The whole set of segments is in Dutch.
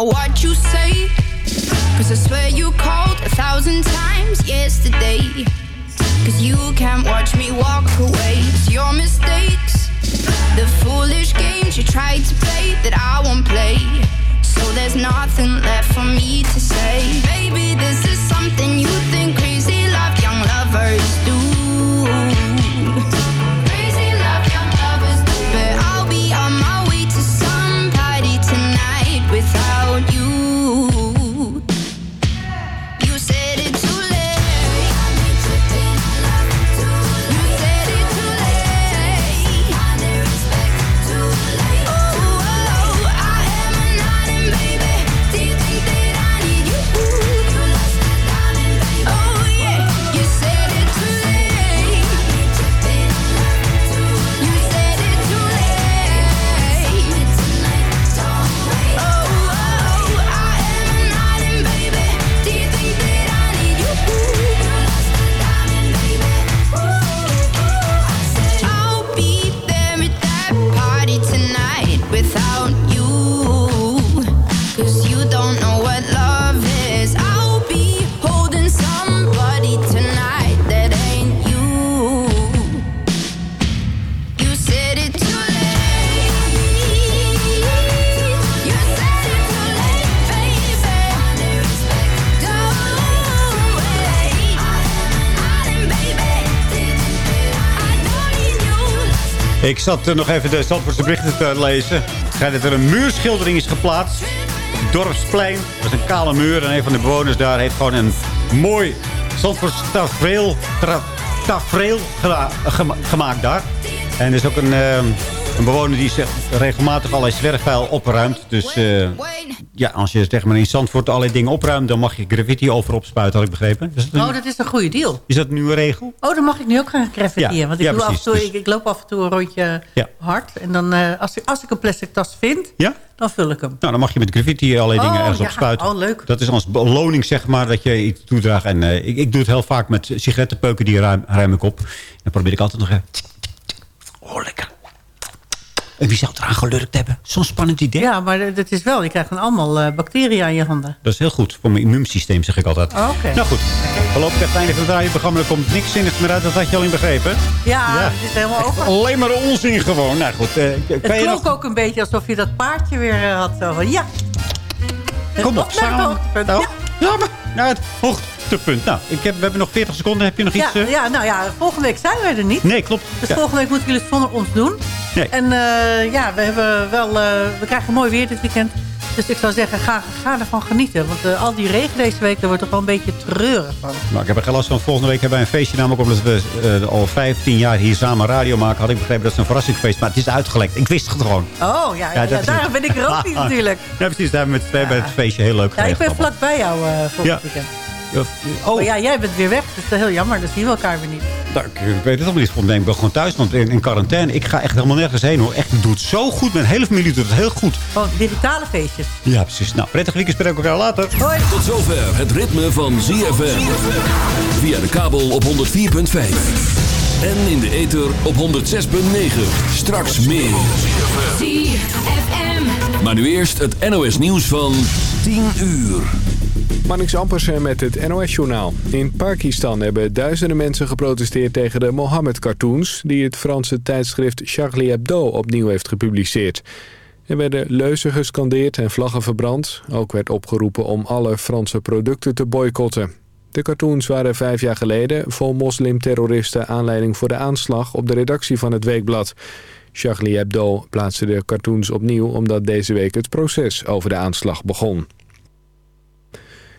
Now what you say? Cause I swear you called a thousand times yesterday. Cause you can't watch me walk away. It's your mistakes. The foolish games you tried to play that I won't play. So there's nothing left for me to say. Baby, this is something you Ik zat eh, nog even de Zandvoortse berichten te lezen. Het schijnt dat er een muurschildering is geplaatst. Het dorpsplein. Dat is een kale muur. En een van de bewoners daar heeft gewoon een mooi Zandvoorts tafereel, gema- gemaakt daar. En er is ook een, eh, een bewoner die zegt regelmatig allerlei zwerfvuil opruimt. Dus eh, ja, als je zeg maar in Zandvoort allerlei dingen opruimt... dan mag je graffiti over opspuiten, had ik begrepen. Een, Oh, dat is een goede deal. is dat een nieuwe regel? Oh, dan mag ik nu ook gaan graffitiën. Ja, want ik, ja, doe af en toe, Dus- ik, ik loop af en toe een rondje Ja. hard. En dan, eh, als, ik, als ik een plastic tas vind, Ja? dan vul ik hem. Nou, dan mag je met graffiti allerlei Oh, dingen ergens ja. op spuiten. Oh, leuk. Dat is als beloning, zeg maar, dat je iets toedraagt. En eh, ik, ik doe het heel vaak met sigarettenpeuken, die ruim, ruim ik op. Dan probeer ik altijd nog even... Oh, lekker. En wie zou het eraan gelurkt hebben? Zo'n spannend idee. Ja, maar dat is wel. Je krijgt dan allemaal eh, bacteriën aan je handen. Dat is heel goed voor mijn immuunsysteem, zeg ik altijd. Oh, oké. Nou goed, voorlopig het einde van het radioprogramma... er komt niks zinnigs meer uit, dat had je al in begrepen. Ja, Ja. het is helemaal over. Alleen maar onzin gewoon. Nou goed, eh, Het klonk nog... ook een beetje alsof je dat paardje weer eh, had. Zo van, ja. Kom op, samen. Nou, Ja. ja, maar naar het hoogtepunt. Nou, ik heb, we hebben nog 40 seconden. Heb je nog Ja, iets... eh? ja, nou ja, volgende week zijn wij er niet. Nee, klopt. Dus Ja. volgende week moeten jullie het zonder ons doen. Nee. En eh, ja, we, hebben wel, eh, we krijgen mooi weer dit weekend. Dus ik zou zeggen, ga, ga ervan genieten. Want al die regen deze week, daar wordt toch wel een beetje treurig van. Nou, ik heb er geen last van. Volgende week hebben wij een feestje. Namelijk omdat we al 15 jaar hier samen radio maken. Had ik begrepen dat het een verrassingsfeest Maar het is uitgelekt. Ik wist het gewoon. Oh, ja, ja, ja, is daarom ben ik er ook niet natuurlijk. Ja, precies. Daar hebben we met, we het feestje heel leuk Ja, ik ben vlakbij jou eh volgend Ja. weekend. Oh, ja, jij bent weer weg. Dus dat is heel jammer. Dus zien we elkaar weer niet. nou, ik weet het allemaal niet. Volgens mij ben ik wel gewoon thuis. Want in, in quarantaine, ik ga echt helemaal nergens heen hoor. Echt, het doet zo goed. Mijn hele familie doet het heel goed. Gewoon digitale feestjes. Ja, precies. Nou, prettig weekend. Spreken we elkaar later. Hoi. Tot zover het ritme van ZFM. Via de kabel op 104.5. En in de ether op 106.9. Straks meer. ZFM. Maar nu eerst het NOS nieuws van 10 uur. Marnix Ampersen met het NOS-journaal. In Pakistan hebben duizenden mensen geprotesteerd tegen de Mohammed-cartoons... die het Franse tijdschrift Charlie Hebdo opnieuw heeft gepubliceerd. Er werden leuzen gescandeerd en vlaggen verbrand. Ook werd opgeroepen om alle Franse producten te boycotten. De cartoons waren vijf jaar geleden vol moslimterroristen aanleiding voor de aanslag op de redactie van het weekblad. Charlie Hebdo plaatste de cartoons opnieuw omdat deze week het proces over de aanslag begon.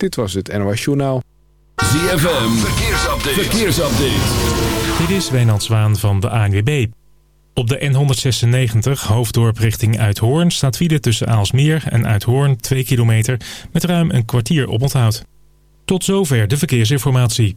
Dit was het NOS Journaal. ZFM. Verkeersupdate. Verkeersupdate. Dit is Wijnand Zwaan van de ANWB. Op de N196 hoofddorp richting Uithoorn staat file tussen Aalsmeer en Uithoorn 2 kilometer met ruim een kwartier op onthoud. Tot zover de verkeersinformatie.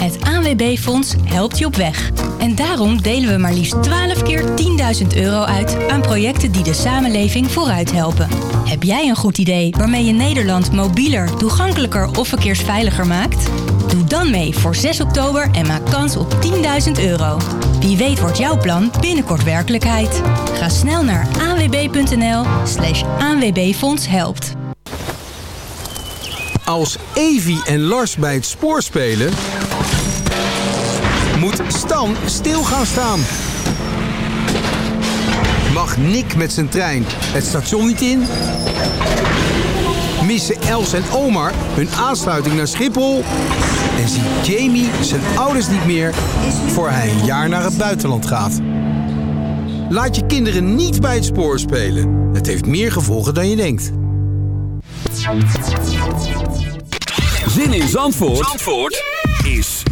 Het ANWB-fonds helpt je op weg. En daarom delen we maar liefst 12 keer 10.000 euro uit aan projecten die de samenleving vooruit helpen. Heb jij een goed idee waarmee je Nederland mobieler, toegankelijker of verkeersveiliger maakt? Doe dan mee voor 6 oktober en maak kans op 10.000 euro. Wie weet wordt jouw plan binnenkort werkelijkheid. Ga snel naar anwb.nl slash ANWB-fonds helpt. Als Evi en Lars bij het spoor spelen... moet Stan stil gaan staan. Mag Nick met zijn trein het station niet in? Missen Els en Omar hun aansluiting naar Schiphol? En ziet Jamie zijn ouders niet meer voor hij een jaar naar het buitenland gaat? Laat je kinderen niet bij het spoor spelen. Het heeft meer gevolgen dan je denkt. Zin in Zandvoort,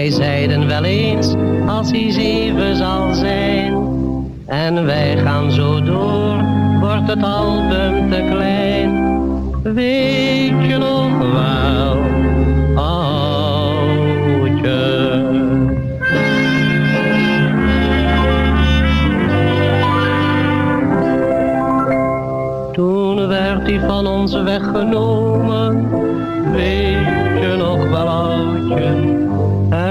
Wij zeiden wel eens, als hij zeven zal zijn. En wij gaan zo door, wordt het album te klein. Weet je nog wel,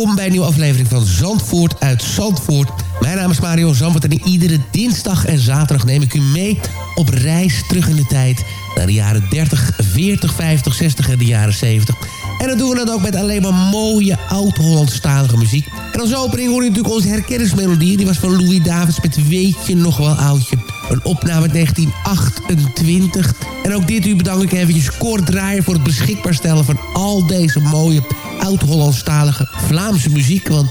Welkom bij een nieuwe aflevering van Zandvoort uit Zandvoort. Mijn naam is Mario Zandvoort en iedere dinsdag en zaterdag neem ik u mee op reis terug in de tijd... naar de jaren 30, 40, 50, 60 en de jaren 70. En dan doen we dat ook met alleen maar mooie oud-Hollandstalige muziek. En als opening hoor je natuurlijk onze herkenningsmelodie. Die was van Louis Davids met Weet je nog wel oudje. Een opname uit 1928. En ook dit u bedank ik eventjes kort draaien voor het beschikbaar stellen van al deze mooie oud-Hollandstalige Vlaamse muziek. Want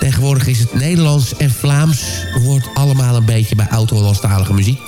tegenwoordig is het Nederlands en Vlaams hoort allemaal een beetje bij oud-Hollandstalige muziek.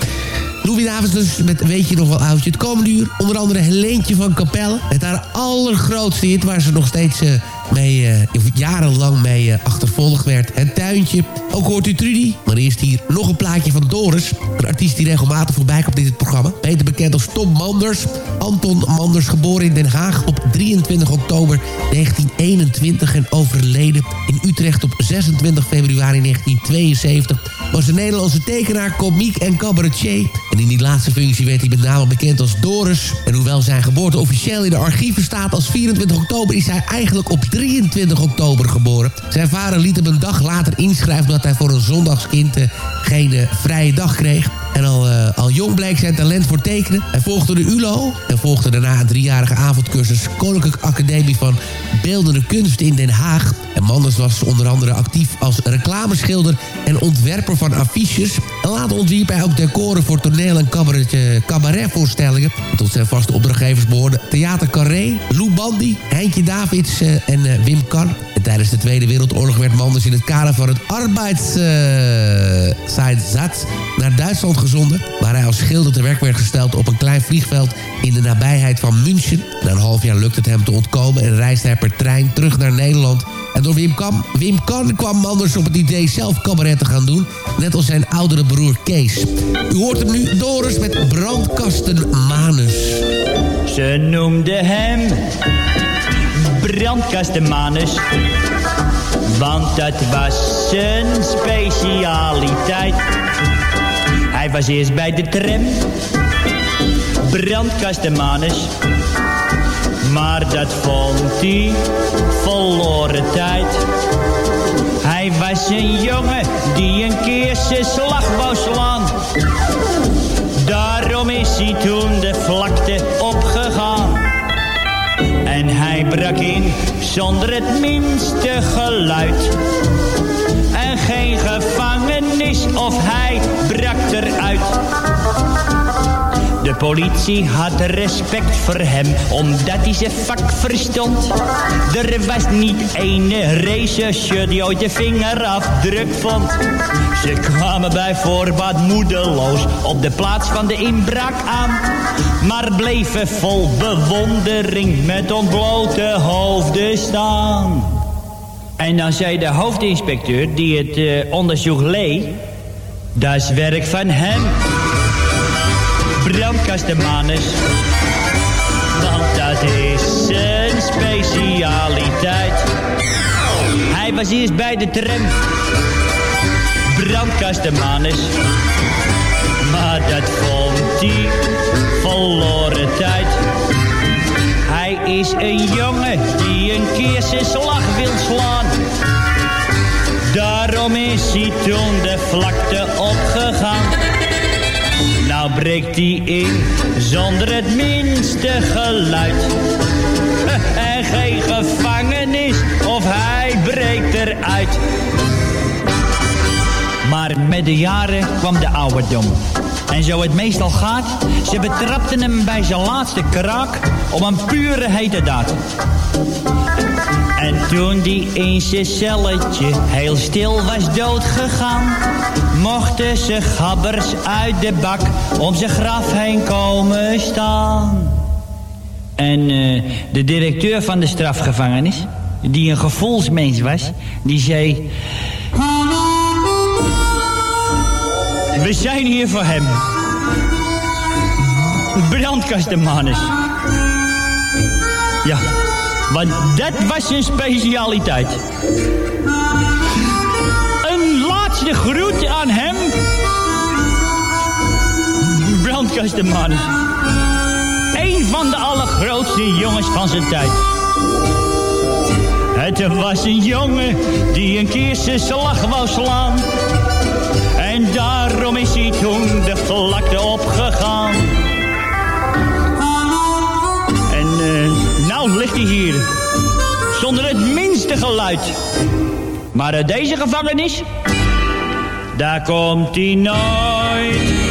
Louis Davids dus met Weet je nog wel oudje. Het komende uur onder andere Helentje van Capelle. Met haar allergrootste hit waar ze nog steeds eh, mee, eh, of jarenlang mee uh, achtervolgd werd. Het tuintje. Ook hoort u Trudy. Maar eerst hier nog een plaatje van Doris. Een artiest die regelmatig voorbij komt in dit programma. Beter bekend als Tom Manders. Anton Manders, geboren in Den Haag op 23 oktober 1921... en overleden in Utrecht op 26 februari 1972... was een Nederlandse tekenaar, komiek en cabaretier. En in die laatste functie werd hij met name bekend als Doris. En hoewel zijn geboorte officieel in de archieven staat als 24 oktober... is hij eigenlijk op 23 oktober geboren. Zijn vader liet hem een dag later inschrijven... omdat hij voor een zondagskind uh, geen uh, vrije dag kreeg. En al, uh, al jong bleek zijn talent voor tekenen. Hij volgde de ULO en volgde daarna een driejarige avondcursus... Koninklijke Academie van Beeldende Kunst in Den Haag. En Manders was onder andere actief als reclameschilder en ontwerper van affiches. En later ontwierp hij ook decoren voor toneel- en cabaret, cabaretvoorstellingen. Tot zijn vaste opdrachtgevers behoorden Theater Carré, Lou Bandy, Heintje Davids uh, en Wim Kan. En tijdens de Tweede Wereldoorlog werd Manders in het kader van het arbeidseinsatz naar Duitsland gezonden. Waar hij als schilder te werk werd gesteld op een klein vliegveld in de nabijheid van München. Na een half jaar lukte het hem te ontkomen en reisde hij per trein terug naar Nederland. En door Wim Kan, Wim kan kwam Manders op het idee zelf cabaret te gaan doen. Net als zijn oudere broer Kees. U hoort hem nu, Doris, met Brandkasten Manus. Ze noemde hem Brandkastenmanus. Want dat was zijn specialiteit. Hij was eerst bij de tram. Brandkastenmanus. Maar dat vond hij verloren tijd. Hij was een jongen die een keer zijn slag wou slaan. Daar hij toen de vlakte opgegaan. En hij brak in zonder het minste geluid. En geen gevangenis of hij brak eruit. De politie had respect voor hem, omdat hij zijn vak verstond. Er was niet ene rechercheur die ooit de vingerafdruk vond. Ze kwamen bij voorbaat moedeloos op de plaats van de inbraak aan. Maar bleven vol bewondering met ontblote hoofden staan. En dan zei de hoofdinspecteur die het uh, onderzoek leed... Dat is werk van hem brandkastenmanus. Want dat is zijn specialiteit. Hij was eerst bij de tram. Brandkastenmanus. Maar dat vond hij verloren tijd. Hij is een jongen die een keer zijn slag wil slaan. Daarom is hij toen de vlakte opgegaan. Nou breekt hij in zonder het minste geluid. En geen gevangenis of hij breekt eruit. Maar met de jaren kwam de ouderdom. En zo het meestal gaat, ze betrapten hem bij zijn laatste kraak op een pure hete daad. En toen die in zijn celletje heel stil was doodgegaan, mochten ze gabbers uit de bak om zijn graf heen komen staan. En uh, de directeur van de strafgevangenis, die een gevoelsmens was, die zei... We zijn hier voor hem. Brandkastenmanus. Ja, want dat was zijn specialiteit. Een laatste groet aan hem. Brandkastenmanus. Een van de allergrootste jongens van zijn tijd. Het was een jongen die een keer zijn slag wou slaan. En daarom is hij toen de vlakte opgegaan. En uh, nou ligt hij hier. Zonder het minste geluid. Maar uit deze gevangenis, daar komt hij nooit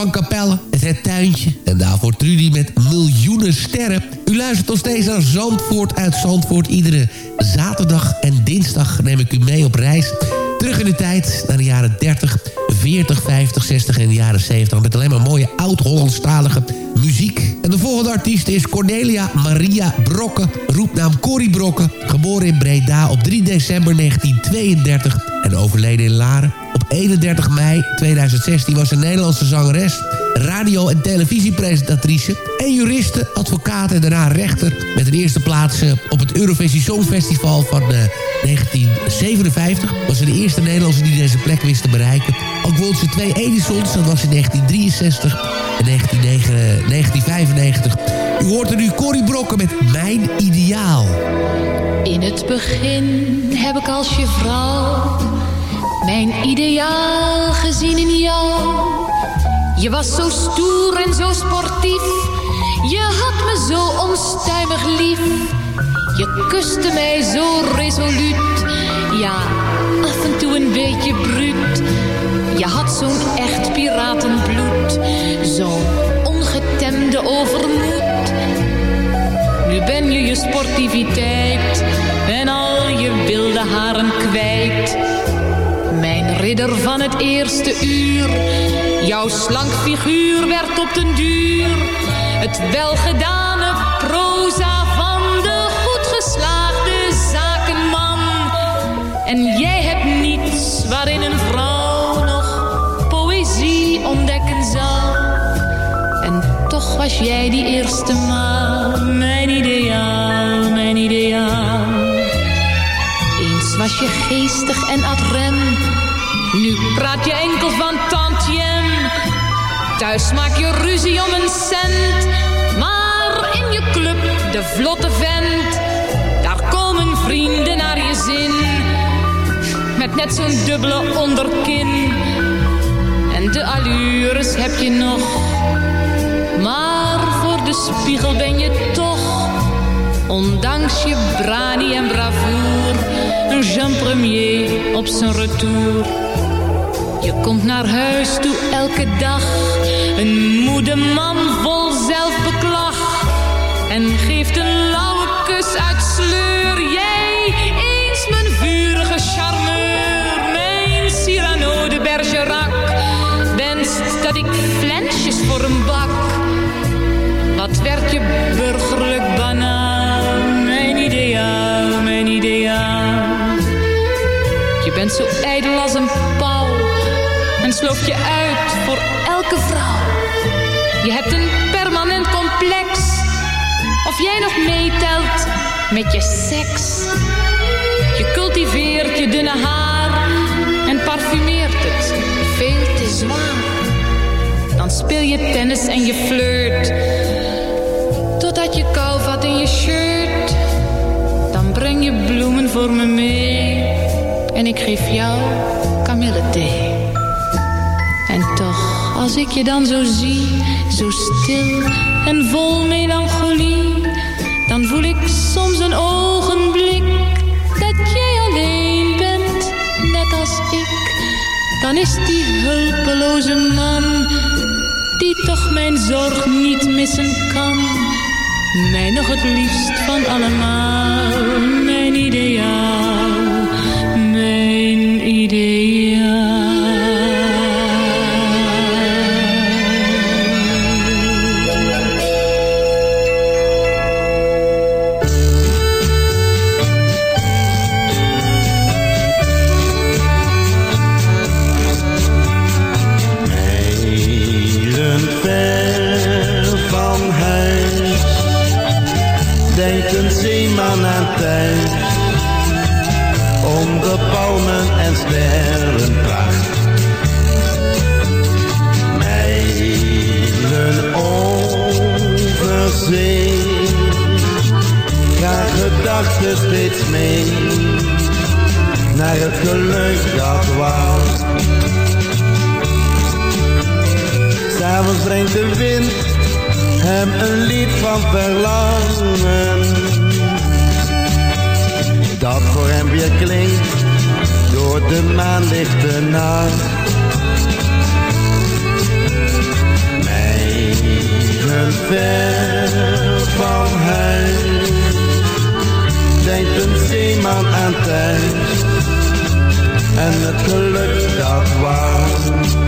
van Capelle met het tuintje. En daarvoor Trudy met miljoenen sterren. U luistert nog steeds naar Zandvoort uit Zandvoort. Iedere zaterdag en dinsdag neem ik u mee op reis. Terug in de tijd naar de jaren 30, 40, 50, 60 en de jaren 70. Met alleen maar mooie oud-Hollandstalige muziek. En de volgende artiest is Cornelia Maria Brokke. Roepnaam Corrie Brokke. Geboren in Breda op 3 december 1932 en overleden in Laren. Op 31 mei 2016 was een Nederlandse zangeres radio- en televisiepresentatrice... en juriste, advocaat en daarna rechter... met een eerste plaats eh, op het Eurovisie Songfestival van 1957. Was ze de eerste Nederlandse die deze plek wist te bereiken. Ook won ze twee Edisons, dat was in 1963 en 1995. U hoort er nu Corrie Brokken met Mijn Ideaal. In het begin heb ik als je vrouw... mijn ideaal gezien in jou... Je was zo stoer en zo sportief. Je had me zo onstuimig lief. Je kuste mij zo resoluut. Ja, af en toe een beetje bruut. Je had zo'n echt piratenbloed. Zo'n ongetemde overmoed. Nu ben je je sportiviteit en al je wilde haren kwijt. Ridder van het eerste uur Jouw slank figuur werd op den duur het welgedane proza van de goed geslaagde zakenman. En jij hebt niets waarin een vrouw nog poëzie ontdekken zal. En toch was jij die eerste maal mijn ideaal, mijn ideaal. Eens was je geestig en ad rem. Nu praat je enkel van tantiem. Thuis maak je ruzie om een cent. Maar in je club, de vlotte vent. Daar komen vrienden naar je zin. Met net zo'n dubbele onderkin. En de allures heb je nog. Maar voor de spiegel ben je toch. Ondanks je brani en bravoer. Een Jean Premier op zijn retour. Je komt naar huis toe elke dag. Een moede man vol zelfbeklag. En geeft een lauwe kus uit sleur. Jij eens mijn vurige charmeur. Mijn Cyrano de Bergerac. Wenst dat ik flensjes voor een bak. Wat werd je burgerlijk banaal. Mijn ideaal, mijn ideaal. Je bent zo ijdel als een en sloof je uit voor elke vrouw. Je hebt een permanent complex, of jij nog meetelt met je seks. Je cultiveert je dunne haar en parfumeert het veel te zwaar. Dan speel je tennis en je flirt, totdat je kou vat in je shirt. Dan breng je bloemen voor me mee en ik geef jou kamillethee. Toch, als ik je dan zo zie, zo stil en vol melancholie, dan voel ik soms een ogenblik dat jij alleen bent, net als ik. Dan is die hulpeloze man, die toch mijn zorg niet missen kan, mij nog het liefst van allemaal, mijn ideaal, mijn ideaal. Gaan gedachten steeds mee. Naar het geluk dat was. S'avonds brengt de wind hem een lied van verlangen. Dat voor hem weer klinkt door de maanlichte nacht. Mijlen ver van huis denkt een zeeman aan thuis en het geluk dat wacht.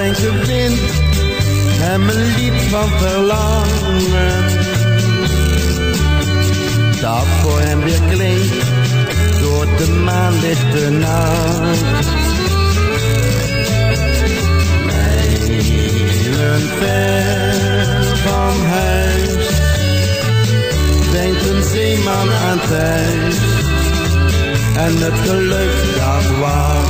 Brengt de wind hem een lied van verlangen. Dat voor hem weer klinkt door de maanlichte nacht. Mijlen ver van huis, denkt een zeeman aan thuis. En het geluk dat wacht.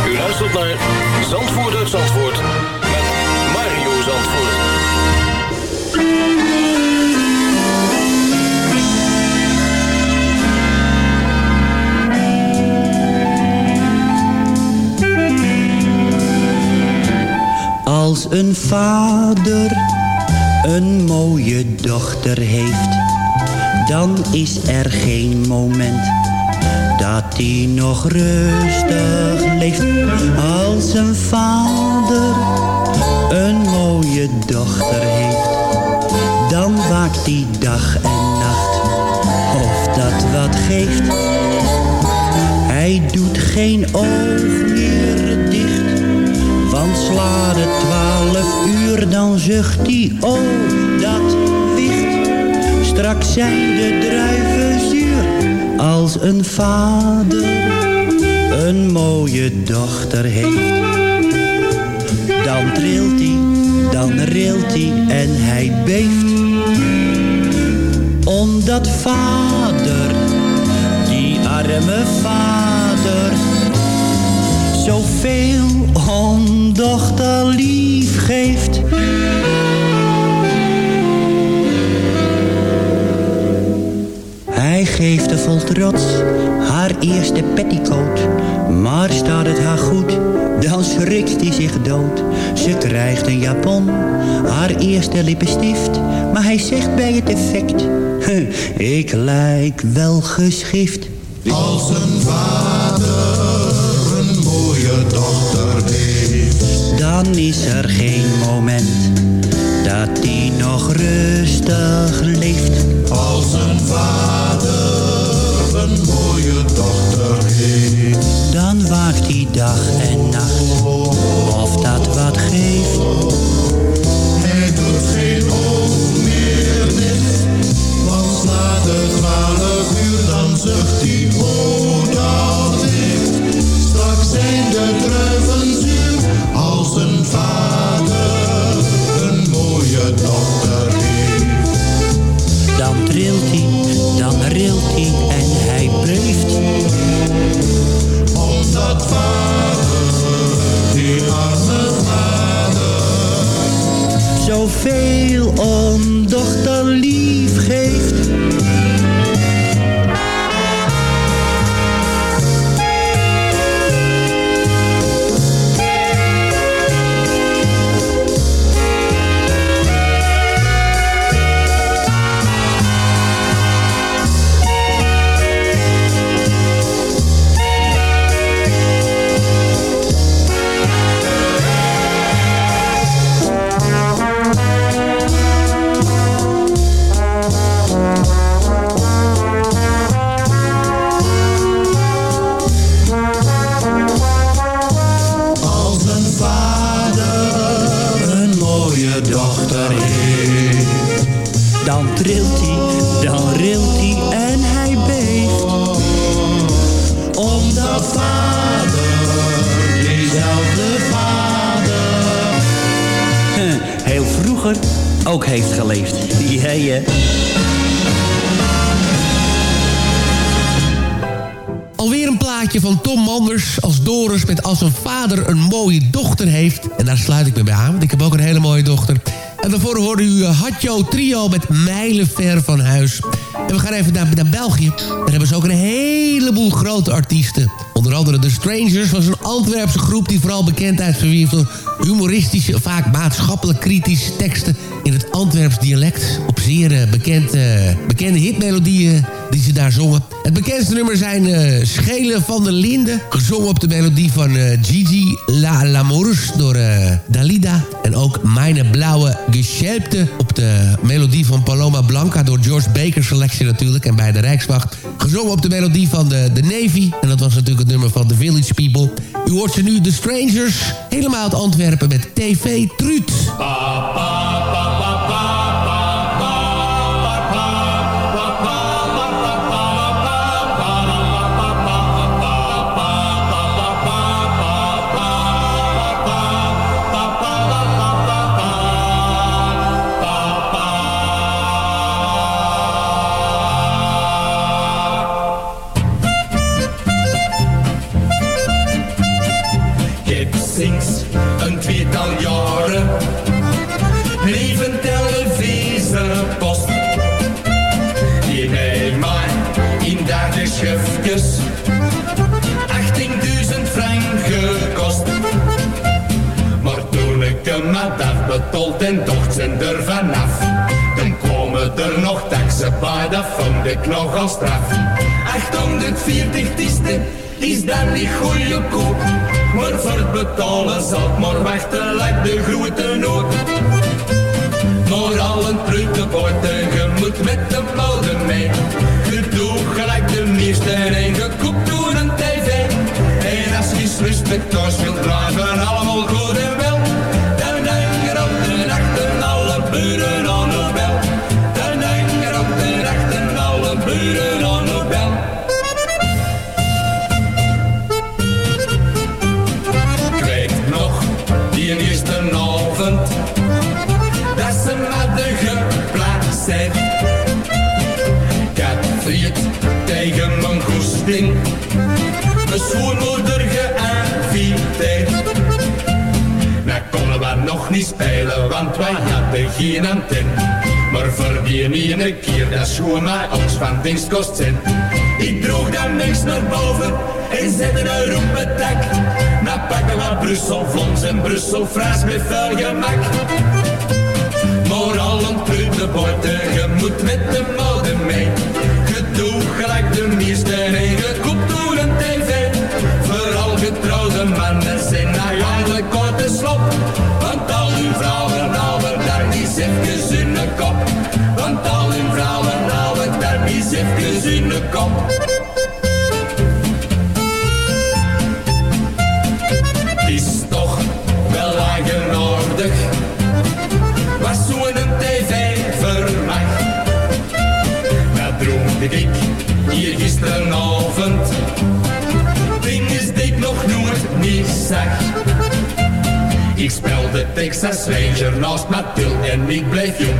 U luistert naar Zandvoort uit Zandvoort met Mario Zandvoort. Als een vader een mooie dochter heeft, dan is er geen moment dat hij nog rustig leeft. Als een vader een mooie dochter heeft, dan waakt hij dag en nacht of dat wat geeft. Hij doet geen oog meer dicht, want slaat het twaalf uur, dan zucht hij, oh dat wicht. Straks zijn de druiven als een vader een mooie dochter heeft. Dan trilt hij, dan rilt hij en hij beeft. Omdat vader, die arme vader, zoveel om dochter lief geeft. Geeft vol trots haar eerste petticoat. Maar staat het haar goed, dan schrikt hij zich dood. Ze krijgt een japon, haar eerste lippenstift. Maar hij zegt bij het effect, ik lijk wel geschift. Als een vader een mooie dochter heeft. Dan is er geen moment dat hij nog rustig leeft. Als een vader dochter. Dan waakt hij dag en nacht of dat wat geeft. Hij doet geen oog meer dicht. Want slaat het twaalf uur dan zucht hij oh Zoveel om Hatjo Trio met Mijlenver van Huis. En we gaan even naar, naar België. Daar hebben ze ook een heleboel grote artiesten. Onder andere The Strangers was een Antwerpse groep... die vooral bekendheid verwierf door humoristische... vaak maatschappelijk kritische teksten in het Antwerps dialect. Op zeer eh, bekend, eh, bekende hitmelodieën die ze daar zongen. Het bekendste nummer zijn eh, Schelen van der Linden. Gezongen op de melodie van eh, Gigi La Lamours door eh, Dalida. En ook Meine Blauwe Geschelpte op de melodie van Paloma Blanca... door George Baker selectie natuurlijk. En bij de Rijkswacht gezongen op de melodie van de, de Navy. En dat was natuurlijk het nummer van The Village People. U hoort ze nu, The Strangers. Helemaal uit Antwerpen met TV Truut. Ik nogal straf. 840 tisten is dan niet goedkoop. Maar voor het betalen zal maar wachten, lijkt de grote nood. Maar al een pruttenborden, je moet met de mode mee. Je doet gelijk de meeste en je koopt toen een tv. En als je thuis wilt blijven, allemaal goed want wij hadden geen antenne. Maar voor die ene keer, dat schoon mij ons van dienst kost zijn. Ik droeg dan niks naar boven en zette een roepentak. Nou pakken we Brussel vlons en Brussel fraas met vuil gemak. Maar al een pruttenborden, je moet met de mode mee. Je doet gelijk de meeste Texas Ranger naast Mathilde en ik bleef jong.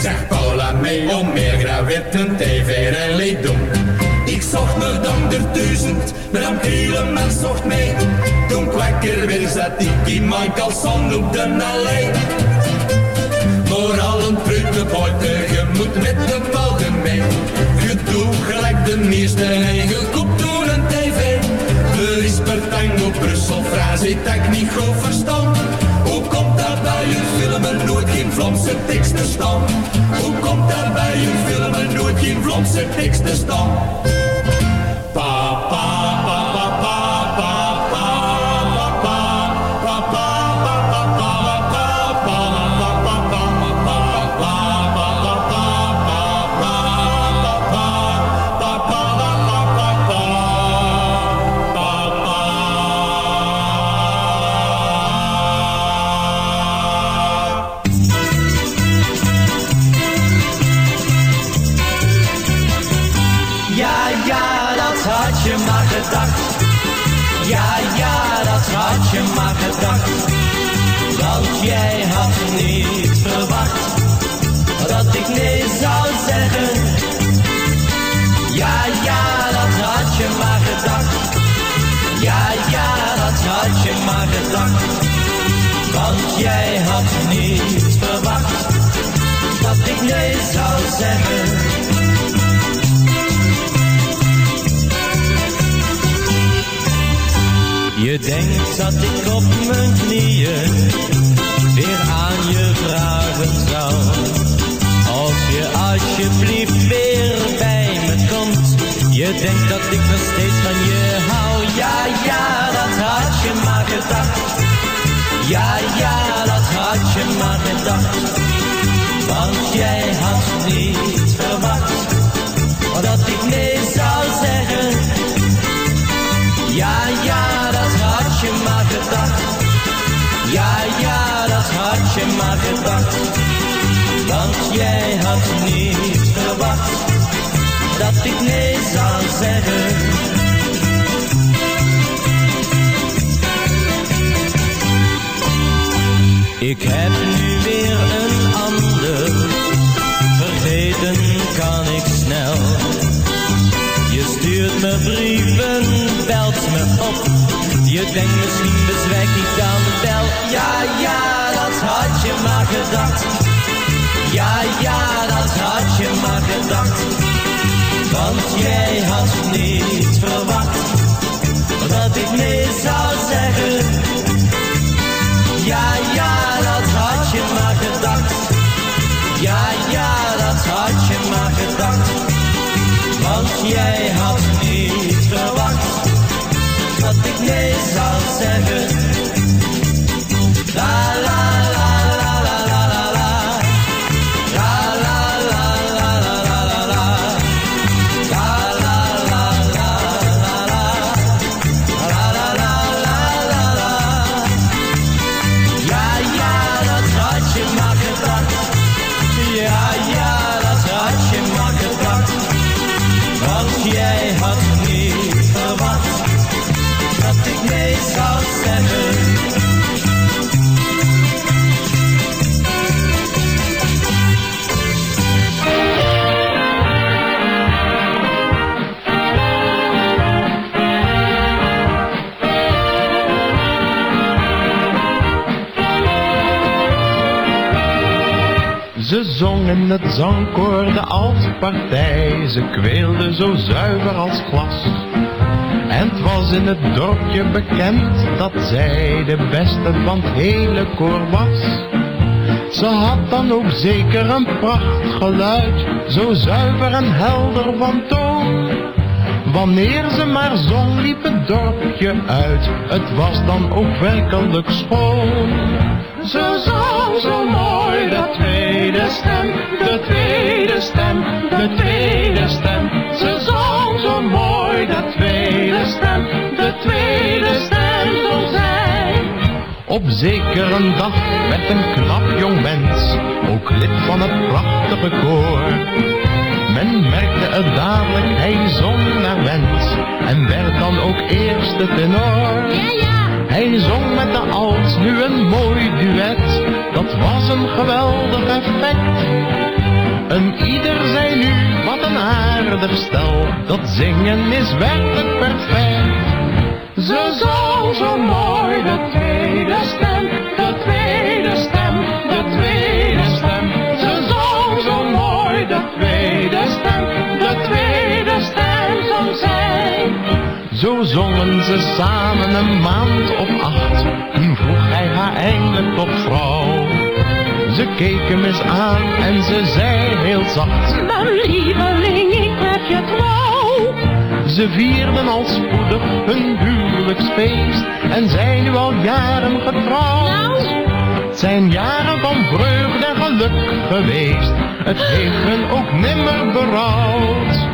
Zag Paula mee om meer gravet een tv-rally doen. Ik zocht me dan de duizend, een helemaal zocht mee. Toen kwakker weer zat ik in mijn kalson op de allee. Maar al een pruttenborden, je moet met de moden mee. Je doet gelijk de meeste en je koopt toen een tv. Er is per tango Brussel, Frans, ik niet goed verstaan. Hoe komt dat bij je filmen nooit geen Vlaamse teksten staan? Hoe komt dat bij je filmen nooit geen Vlaamse teksten staan? Zeggen. Je denkt dat ik op mijn knieën weer aan je vragen zou. Of je alsjeblieft weer bij me komt. Je denkt dat ik nog steeds van je hou. Ja, ja, dat had je maar gedacht. Ja, ja, dat had je maar gedacht. Jij had niet verwacht dat ik nee zou zeggen. Ja, ja, dat had je maar gedacht. Ja, ja, dat had je maar gedacht. Want jij had niet verwacht dat ik nee zou zeggen. Ik heb nu weer een ander, kan ik snel. Je stuurt me brieven, belt me op. Je denkt misschien bezwijk ik dan wel. Ja, ja, dat had je maar gedacht. Ja, ja, dat had je maar gedacht. Want jij had niet verwacht dat ik nee zou zeggen. Ja, ja, dat had je maar gedacht. Ja, ja, dat had je maar gedacht. Want jij had niet verwacht zongen het zangkoor de altpartij, ze kweelden zo zuiver als glas. En het was in het dorpje bekend dat zij de beste van het hele koor was. Ze had dan ook zeker een prachtgeluid, zo zuiver en helder van toon. Wanneer ze maar zong liep het dorpje uit, het was dan ook werkelijk schoon. Ze zong zo mooi de tweede stem, de tweede stem, de tweede stem. Ze zong zo mooi de tweede stem, de tweede stem zong zij. Op zekere dag werd een knap jong mens, ook lid van het prachtige koor. Men merkte het dadelijk, hij zong naar wens en werd dan ook eerste tenor. Hij zong met de alt nu een mooi duet, dat was een geweldig effect. En ieder zei nu, wat een aardig stel, dat zingen is werkelijk perfect. Ze zong zo mooi de tweede stem, Zo zongen ze samen een maand of acht, toen vroeg hij haar eindelijk tot vrouw. Ze hem eens aan en ze zei heel zacht, Maar lieveling, ik heb je trouw. ze vierden al spoedig hun huwelijksfeest en zijn nu al jaren getrouwd. Het zijn jaren van vreugde en geluk geweest, het heeft hun ook nimmer berouwd.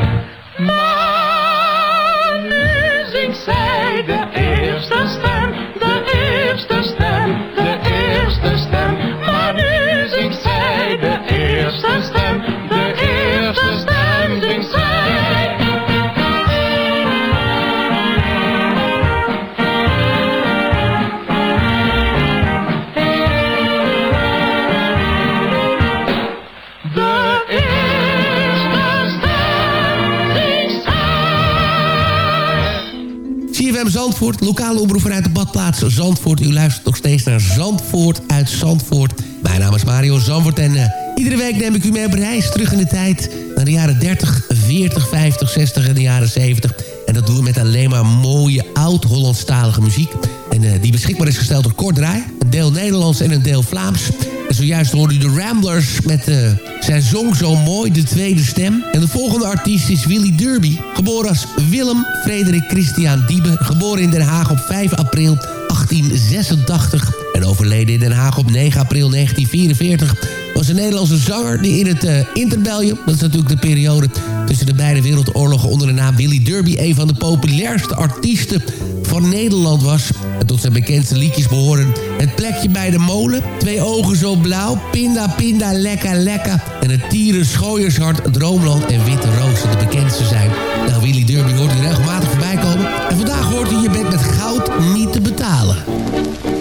Zandvoort, lokale omroep vanuit de badplaats Zandvoort. U luistert nog steeds naar Zandvoort uit Zandvoort. Mijn naam is Mario Zandvoort en uh, iedere week neem ik u mee op reis terug in de tijd... naar de jaren 30, 40, 50, 60 en de jaren 70. En dat doen we met alleen maar mooie oud-Hollandstalige muziek. En uh, die beschikbaar is gesteld door Kort Draai. Een deel Nederlands en een deel Vlaams. En zojuist hoorde u de Ramblers met uh, zijn zong zo mooi, de tweede stem. En de volgende artiest is Willy Derby. Geboren als Willem Frederik Christian Diebe. Geboren in Den Haag op 5 april 1886. En overleden in Den Haag op 9 april 1944 was een Nederlandse zanger die in het uh, interbellum... dat is natuurlijk de periode tussen de beide wereldoorlogen onder de naam Willy Derby... een van de populairste artiesten van Nederland was. En tot zijn bekendste liedjes behoren plekje bij de molen... Twee ogen zo blauw, Pinda Pinda Lekka Lekka... en Het tieren Schooiershart, Droomland en Witte Rozen de bekendste zijn. Nou, Willy Derby hoort u regelmatig voorbij komen. En vandaag hoort u je bent met goud niet te betalen.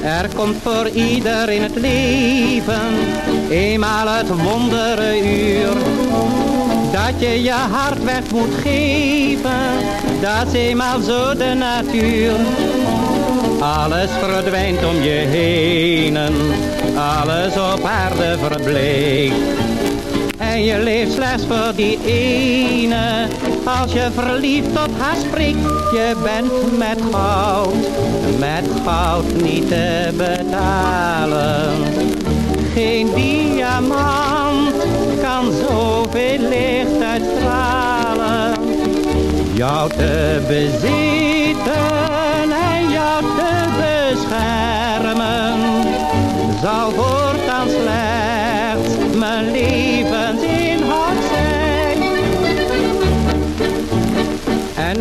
Er komt voor ieder in het leven eenmaal het wondere uur. Dat je je hart weg moet geven, dat is eenmaal zo de natuur. Alles verdwijnt om je heen, alles op aarde verbleekt. En je leeft slechts voor die ene, als je verliefd op haar spreekt. Je bent met goud, met goud niet te betalen. Geen diamant kan zoveel licht uitstralen. Jou te bezitten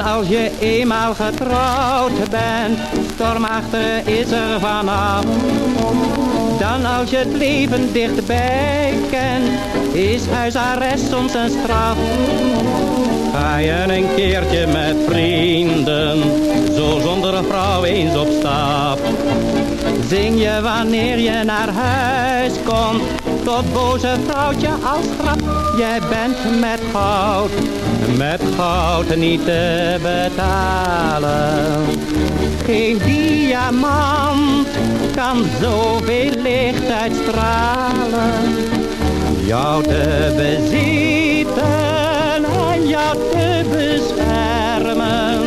als je eenmaal getrouwd bent, stormachtig is er vanaf. Dan als je het leven dichtbij kent, is huisarrest soms een straf. Ga je een keertje met vrienden, zo zonder vrouw eens op stap. Zing je wanneer je naar huis komt, tot boze vrouwtje als grap. Jij bent met goud, met goud niet te betalen. Geen diamant kan zoveel licht uitstralen. Jou te bezitten en jou te beschermen,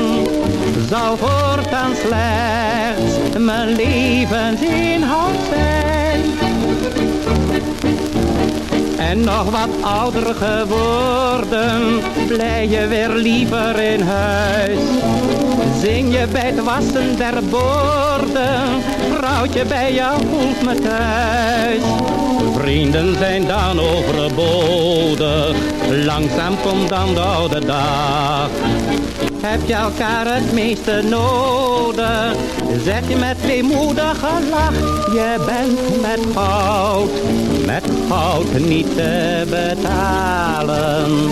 zal voortaan slechts mijn levensinhoud zijn. En nog wat ouder geworden, blij je weer liever in huis. Zing je bij het wassen der borden, vrouwtje bij jou voelt me thuis. Vrienden zijn dan overbodig, langzaam komt dan de oude dag. Heb je elkaar het meeste nodig, zeg je met weemoedige lach. Je bent met goud, met goud niet te betalen.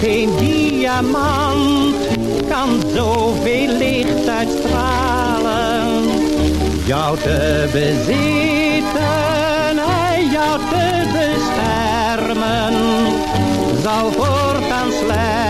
Geen diamant kan zoveel licht uitstralen. Jou te bezitten en jou te beschermen, zal voortaan slechts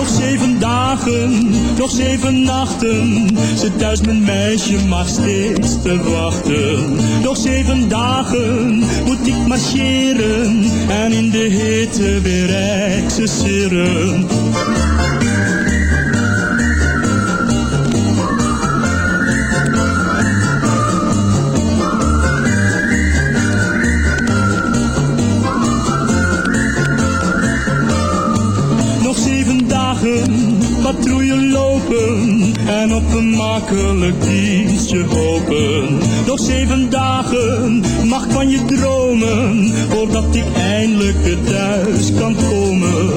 Nog zeven dagen, nog zeven nachten, zit thuis mijn meisje mag steeds te wachten. Nog zeven dagen moet ik marcheren en in de hitte weer exerceren. En op een makkelijk dienstje hopen. Nog zeven dagen mag van je dromen, voordat ik eindelijk weer thuis kan komen.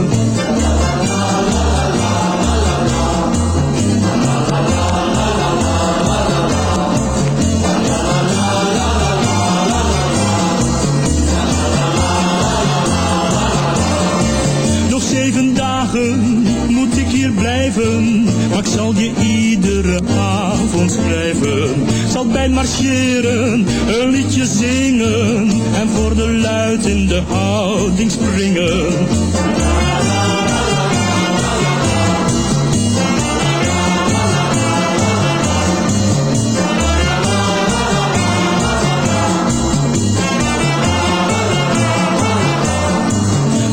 Nog zeven dagen moet ik hier blijven, maar ik zal je iedere avond schrijven. Zal bij marcheren een liedje zingen en voor de luid in de houding springen.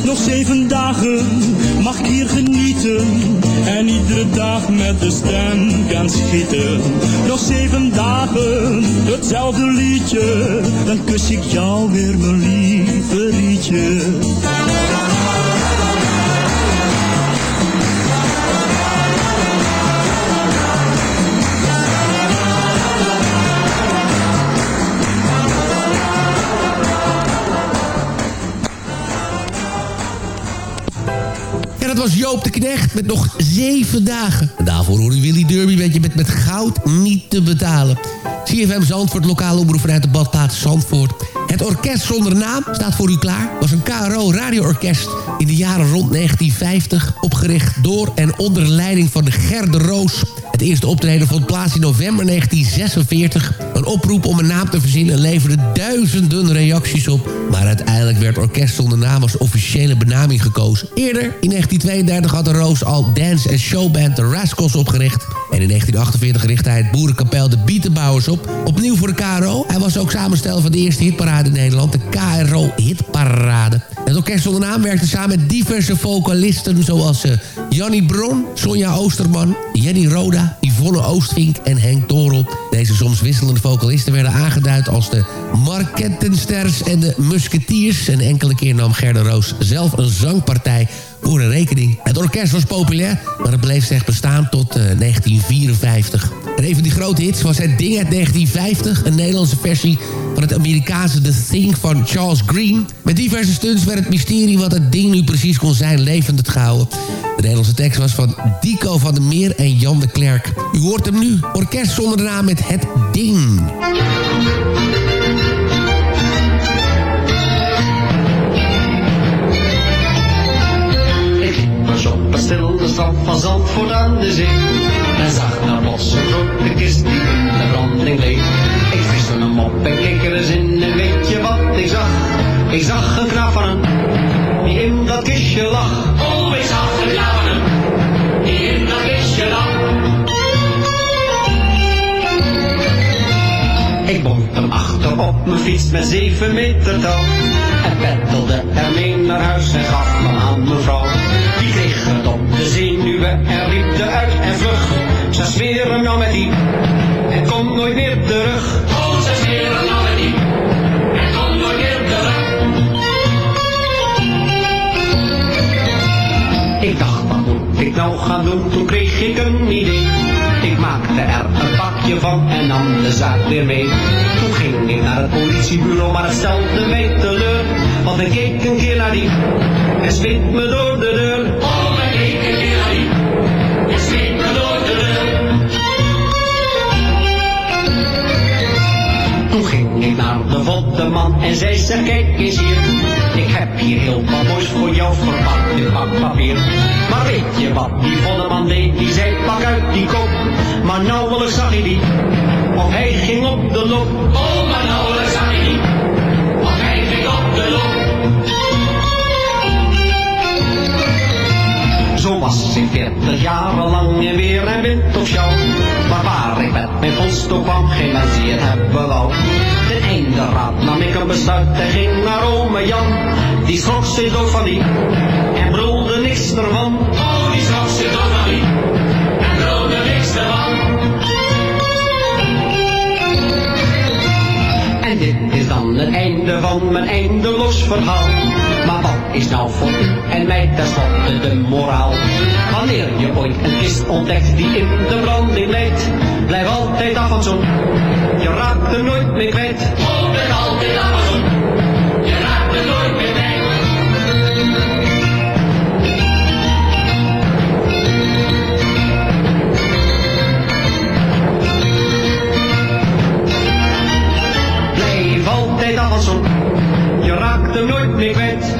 Nog zeven dagen mag ik hier genieten en iedere dag met de stem gaan schieten. Nog zeven dagen, hetzelfde liedje, dan kus ik jou weer mijn lieve rietje. Was Joop de Knecht met nog zeven dagen. En daarvoor hoorde Willy Derby weet je, met, met goud niet te betalen. CFM Zandvoort, lokale omroep vanuit de badplaats Zandvoort. Het orkest zonder naam staat voor u klaar. was een KRO radioorkest in de jaren rond 1950... opgericht door en onder leiding van de Gerde Roos. Het eerste optreden vond plaats in november 1946. Een oproep om een naam te verzinnen leverde duizenden reacties op. Maar uiteindelijk werd Orkest zonder naam als officiële benaming gekozen. Eerder, in 1932, had de Roos al dance- en showband The Rascals opgericht. En in 1948 richtte hij het boerenkapel De Bietenbouwers op. Opnieuw voor de KRO. Hij was ook samensteller van de eerste hitparade in Nederland, de KRO Hitparade. Het orkest zonder naam werkte samen met diverse vocalisten... zoals uh, Jannie Bron, Sonja Oosterman, Jenny Roda, Yvonne Oostvink en Henk Dorel. Deze soms wisselende vocalisten werden aangeduid als de Markettensters en de Musketeers. En enkele keer nam Gerda Roos zelf een zangpartij rekening. Het orkest was populair, maar het bleef slechts bestaan tot uh, 1954. En een van die grote hits was het Ding uit 1950, een Nederlandse versie van het Amerikaanse The Thing van Charles Green. Met diverse stunts werd het mysterie wat het ding nu precies kon zijn levendig gehouden. De Nederlandse tekst was van Dico van der Meer en Jan de Klerk. U hoort hem nu, orkest zonder de naam met Het Ding. Op het stille strand van Zandvoort aan de zee. En zag naar bos een grote kist die in de branding leek. Ik viste hem op en keek er eens in en weet je wat ik zag? Ik zag een hem, die in dat kistje lag. Oh, ik zag een hem, die in dat kistje lag. Ik bond hem achter op mijn fiets met zeven meter touw. En peddelde ermee naar huis en gaf hem aan mevrouw. Die kreeg het op de zenuwen en riep eruit en vlug. Ze smeren hem nou met die en komt nooit meer terug. Oh, ze smeren hem nou met die en komt nooit meer terug. Ik dacht, wat moet ik nou gaan doen? Toen kreeg ik een idee. Maakte er een pakje van en nam de zaak weer mee. Toen ging ik naar het politiebureau, maar het stelde mij teleur. Want ik keek een keer naar die en smeet me door de deur. Naar de voddeman en zei ze, kijk eens hier. Ik heb hier heel wat moois voor jou verpakt in bakpapier. Maar weet je wat die voddeman deed? Die zei, pak uit die kop. Maar nauwelijks zag hij die, of hij ging op de loop. Oh, maar nauwelijks zag hij die, of hij ging op de loop. Zo was ik weer twintig jaren lang in weer en wind of sjouw. Maar waar ik met mijn volstok kwam, geen mens die hebben wou. Einde raad nam ik een besluit en ging naar ome Jan. Die schrok zich dood van die en brulde niks ervan. Oh, die schrok zich dood van die en brulde niks ervan. En dit is dan het einde van mijn eindeloos verhaal. Maar wat is nou voor u en mij tenslotte de moraal? Wanneer je ooit een kist ontdekt die in de branding leidt, blijf altijd af van zo'n. Je raakt er nooit meer kwijt. Altijd zo'n. Je raakt er nooit meer kwijt.